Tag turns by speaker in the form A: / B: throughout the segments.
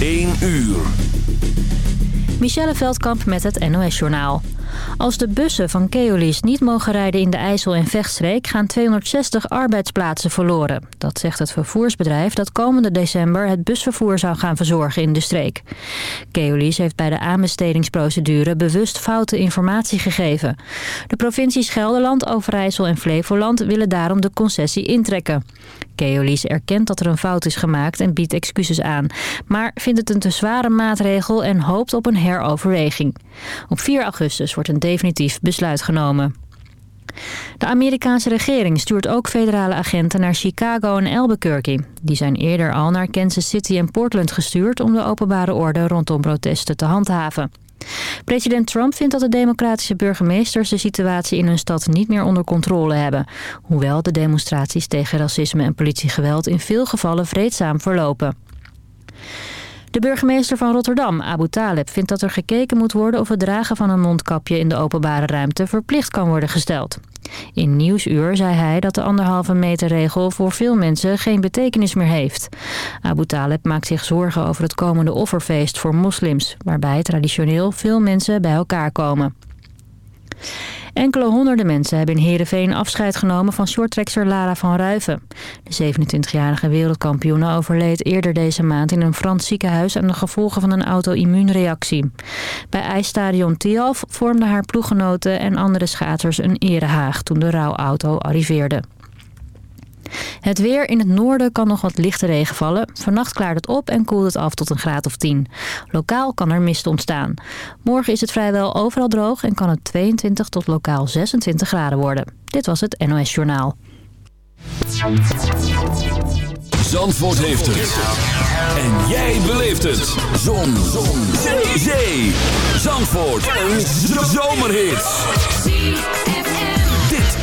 A: 1 uur.
B: Michelle Veldkamp met het NOS-journaal. Als de bussen van Keolis niet mogen rijden in de IJssel en Vechtstreek... gaan 260 arbeidsplaatsen verloren. Dat zegt het vervoersbedrijf dat komende december... het busvervoer zou gaan verzorgen in de streek. Keolis heeft bij de aanbestedingsprocedure... bewust foute informatie gegeven. De provincies Gelderland, Overijssel en Flevoland... willen daarom de concessie intrekken. Keolis erkent dat er een fout is gemaakt en biedt excuses aan. Maar vindt het een te zware maatregel en hoopt op een heroverweging. Op 4 augustus wordt een definitief besluit genomen. De Amerikaanse regering stuurt ook federale agenten naar Chicago en Albuquerque. Die zijn eerder al naar Kansas City en Portland gestuurd om de openbare orde rondom protesten te handhaven. President Trump vindt dat de democratische burgemeesters de situatie in hun stad niet meer onder controle hebben. Hoewel de demonstraties tegen racisme en politiegeweld in veel gevallen vreedzaam verlopen. De burgemeester van Rotterdam, Abu Taleb, vindt dat er gekeken moet worden of het dragen van een mondkapje in de openbare ruimte verplicht kan worden gesteld. In Nieuwsuur zei hij dat de anderhalve meter regel voor veel mensen geen betekenis meer heeft. Abu Taleb maakt zich zorgen over het komende offerfeest voor moslims, waarbij traditioneel veel mensen bij elkaar komen. Enkele honderden mensen hebben in Heerenveen afscheid genomen van shorttrekster Lara van Ruiven. De 27-jarige wereldkampioene overleed eerder deze maand in een Frans ziekenhuis aan de gevolgen van een auto-immuunreactie. Bij ijsstadion Tialf vormden haar ploeggenoten en andere schaatsers een erehaag toen de rouwauto arriveerde. Het weer in het noorden kan nog wat lichte regen vallen. Vannacht klaart het op en koelt het af tot een graad of 10. Lokaal kan er mist ontstaan. Morgen is het vrijwel overal droog en kan het 22 tot lokaal 26 graden worden. Dit was het NOS Journaal.
A: Zandvoort heeft het. En jij beleeft het. Zon. Zon. Zee. Zandvoort. Een zomerhit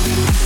C: Thank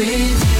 C: with you.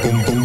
D: pum pum pum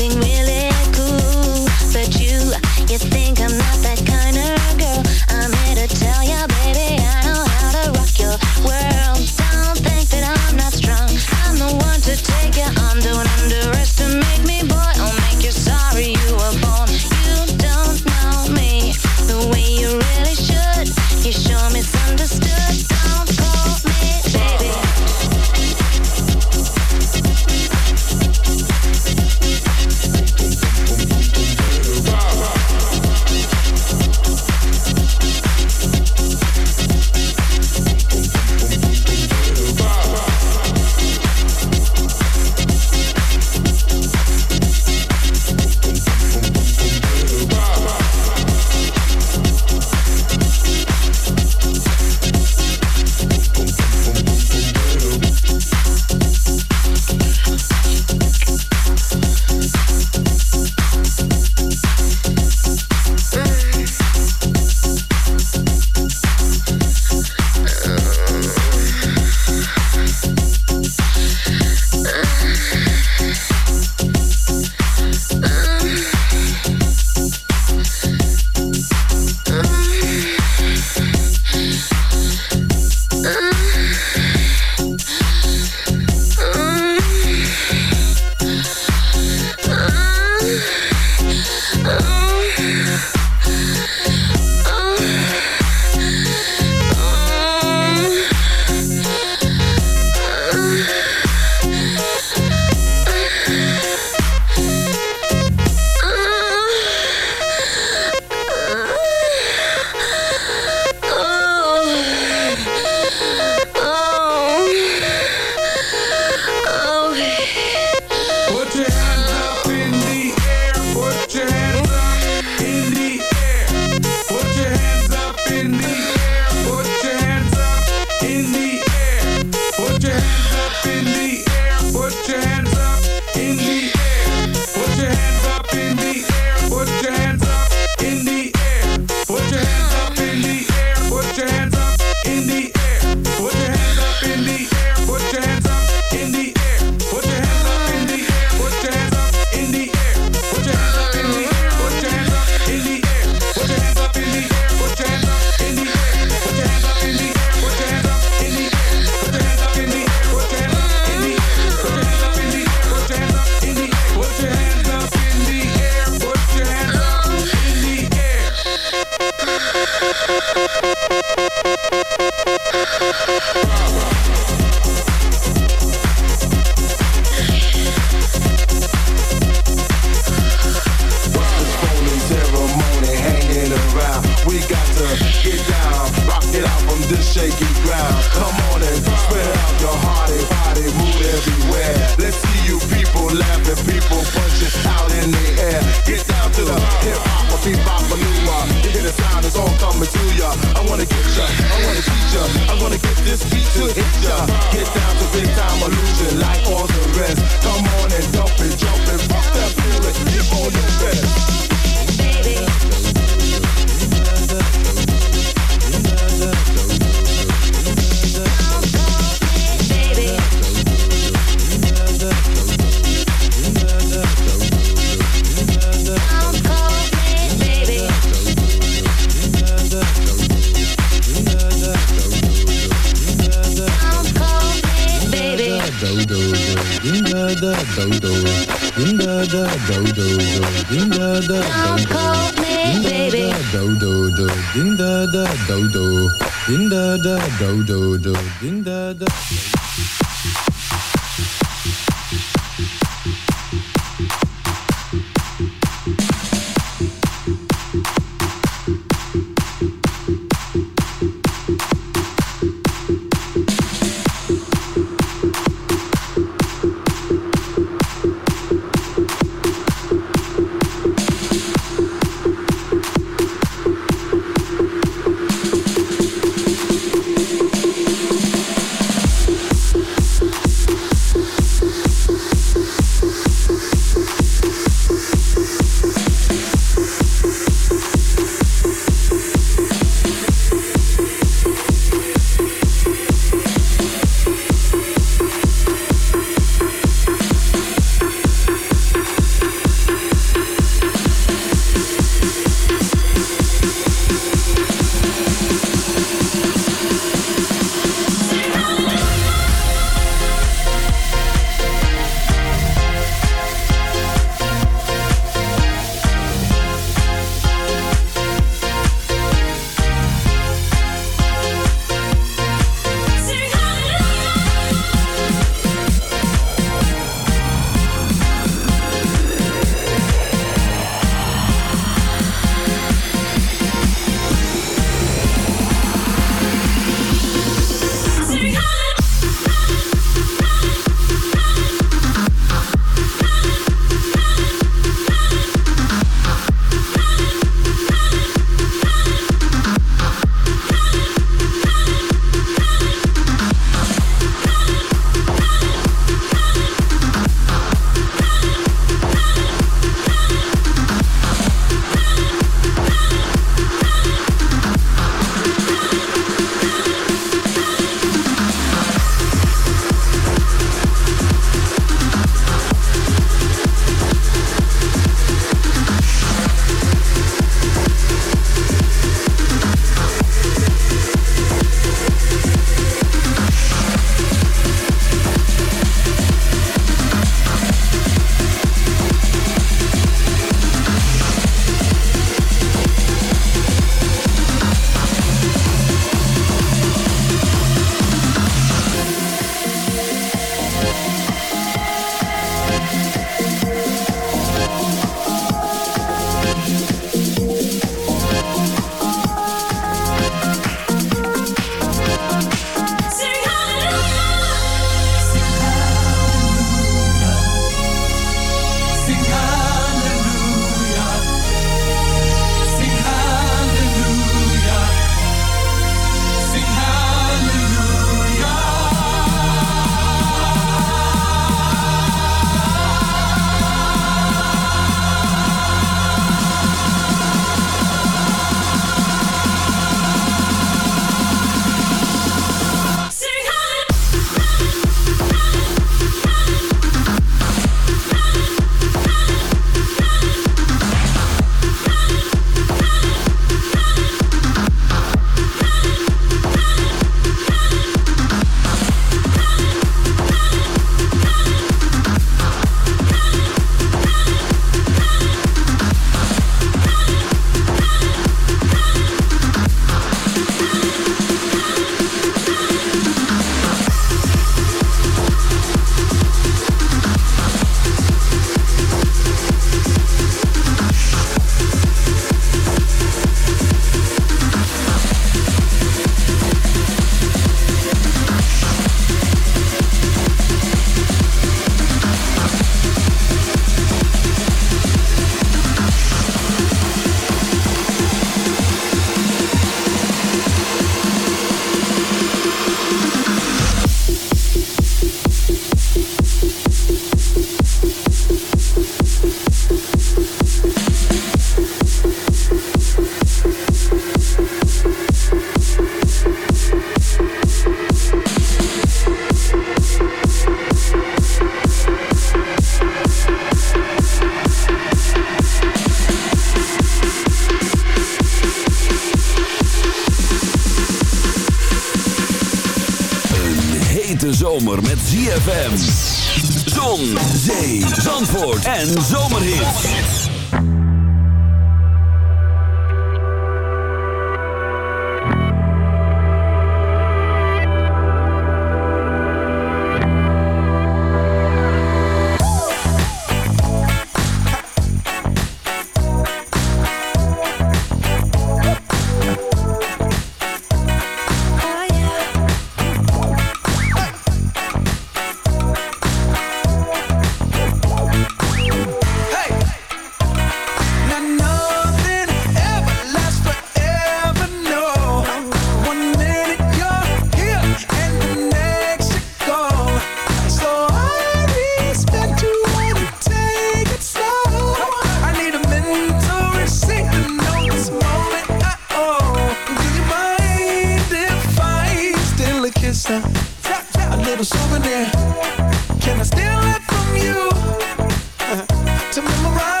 D: to memorize.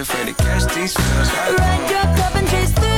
E: Afraid to catch
F: these feels.
E: Your cup and chase.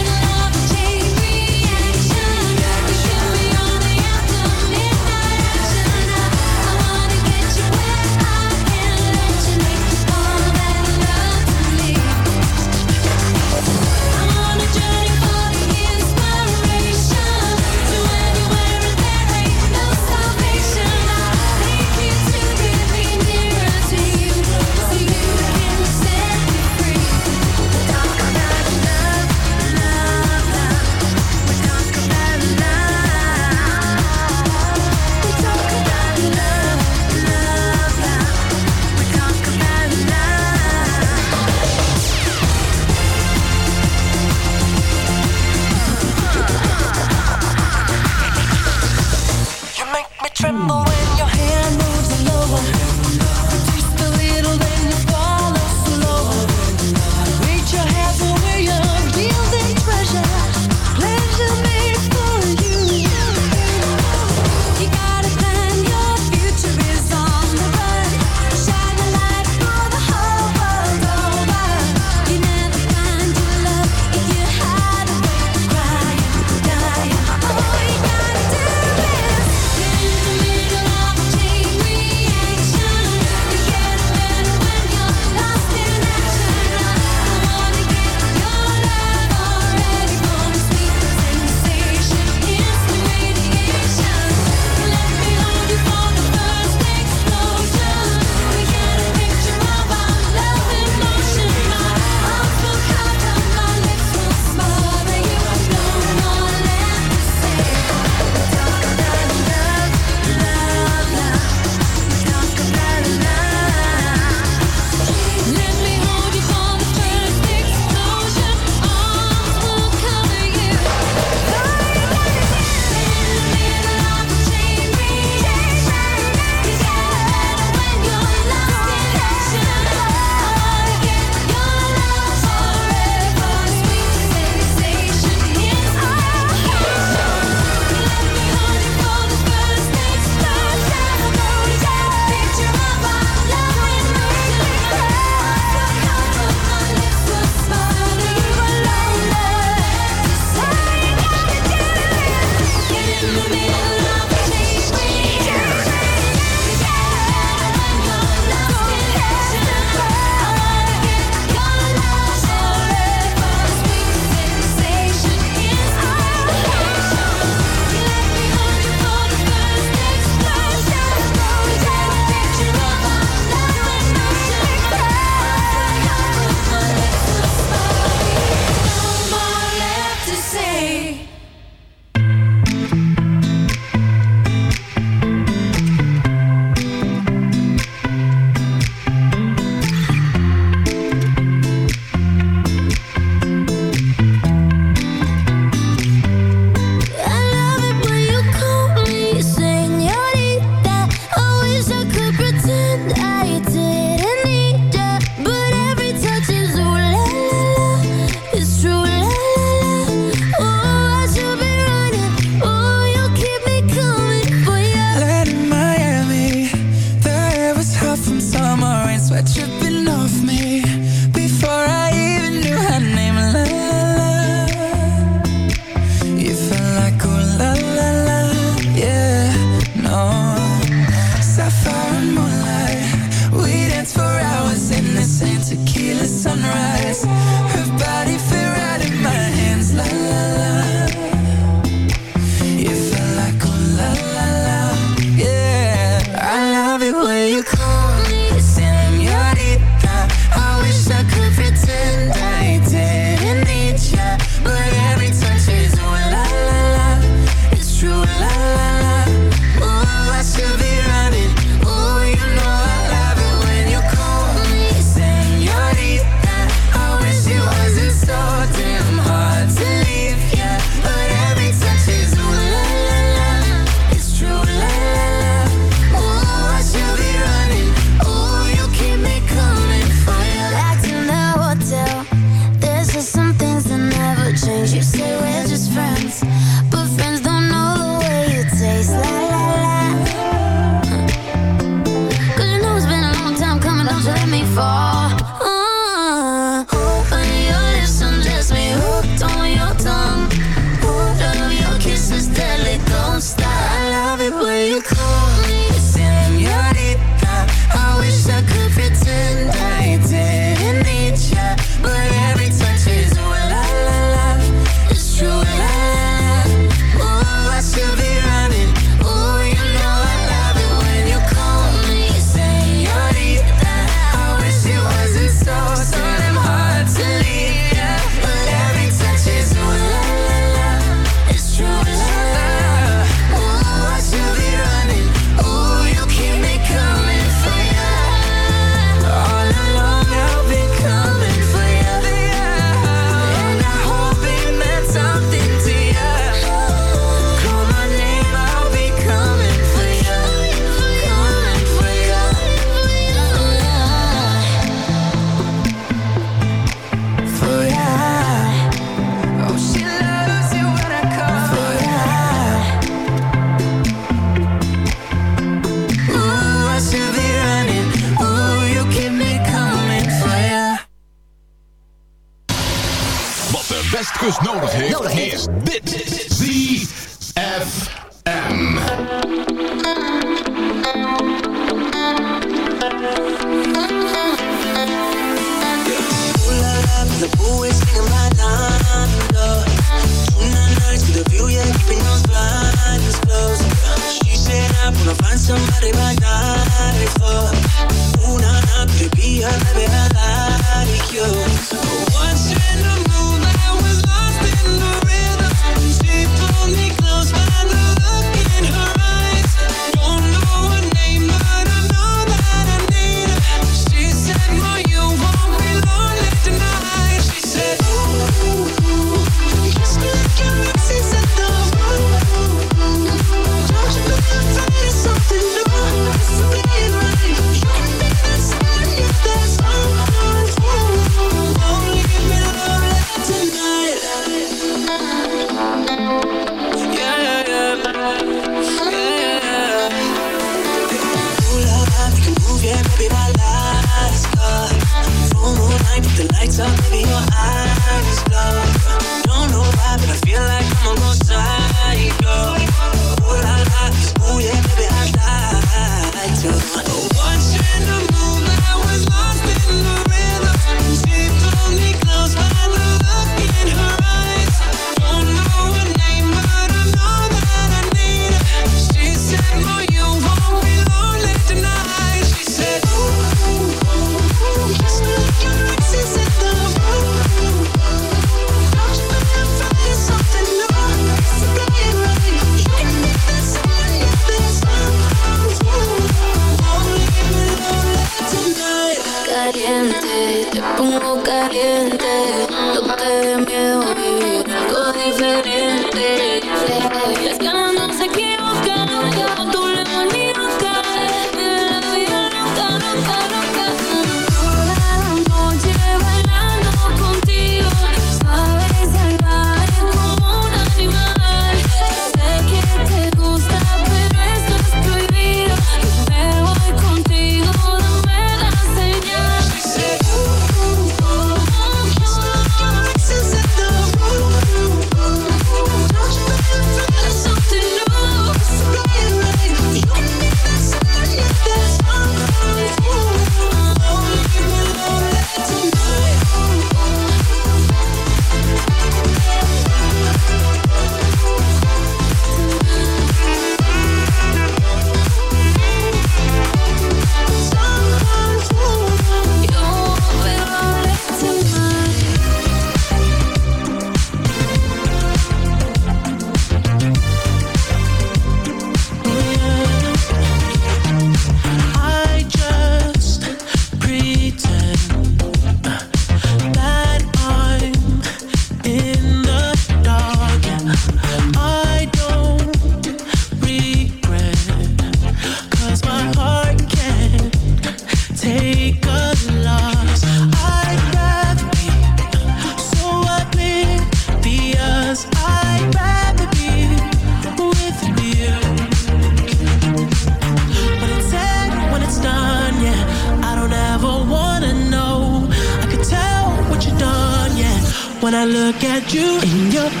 G: you. In your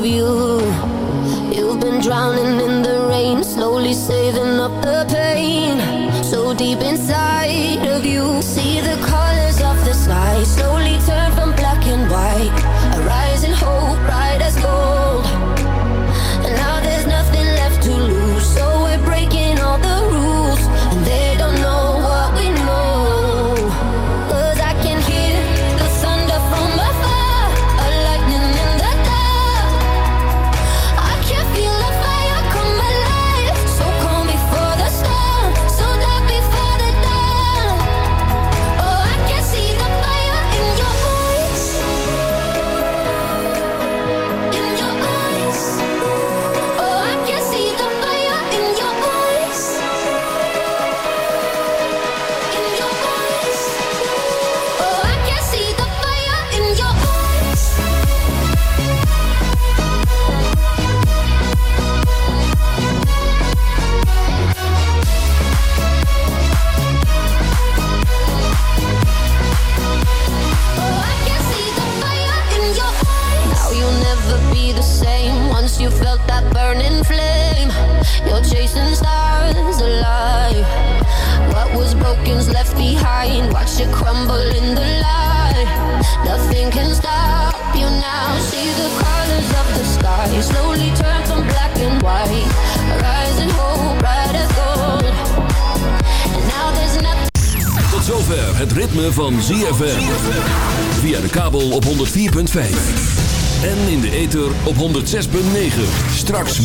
G: of you.
H: You've been drowning in